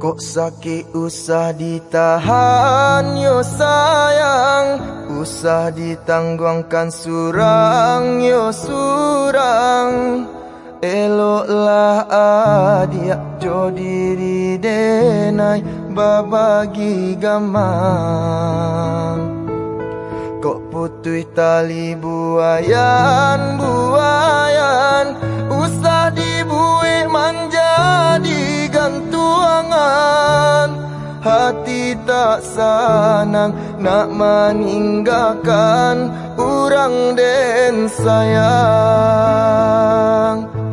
Kok sakit usah ditahan yo sayang. Usah ditangguangkan surang yo surang. Eloklah adia jo diri denai babagi gamang. Kok putui tali buayan buayan tak sanang nak meninggalkan Urang den sayang.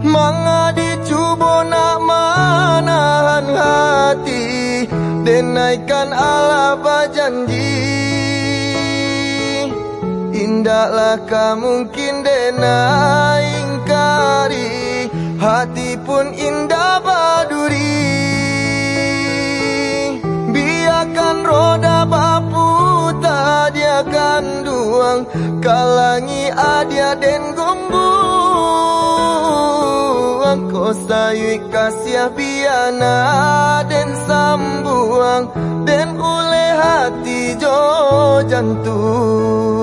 Manga dicuba nak manahan hati Denaikan ala janji. Indahlah mungkin dena duang Kalangi adia den gombuang Ko sayu kasih biana den sambuang Den ule hati jo jantung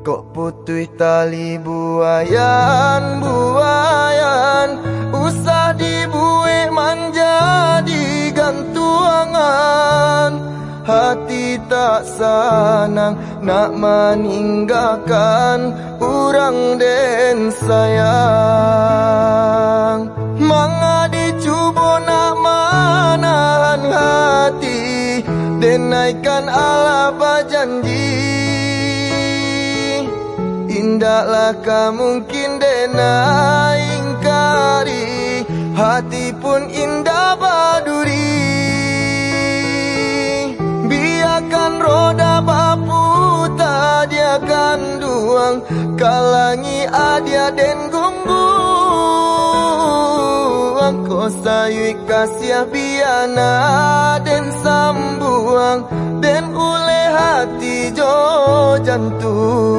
Kok putih tali buayan buayan. Usah dibuik menjadi gantuangan Hati tak sanang nak meninggalkan Urang den sayang. Manga dicuba nak manahan hati Denaikan ala janji Indahlah mungkin dena ingkari Hati pun indah baduri. Biarkan roda baputa dia akan duang Kalangi adia den gumbuang. Ko sayu kasih biana den sambuang Den ule hati jo jantung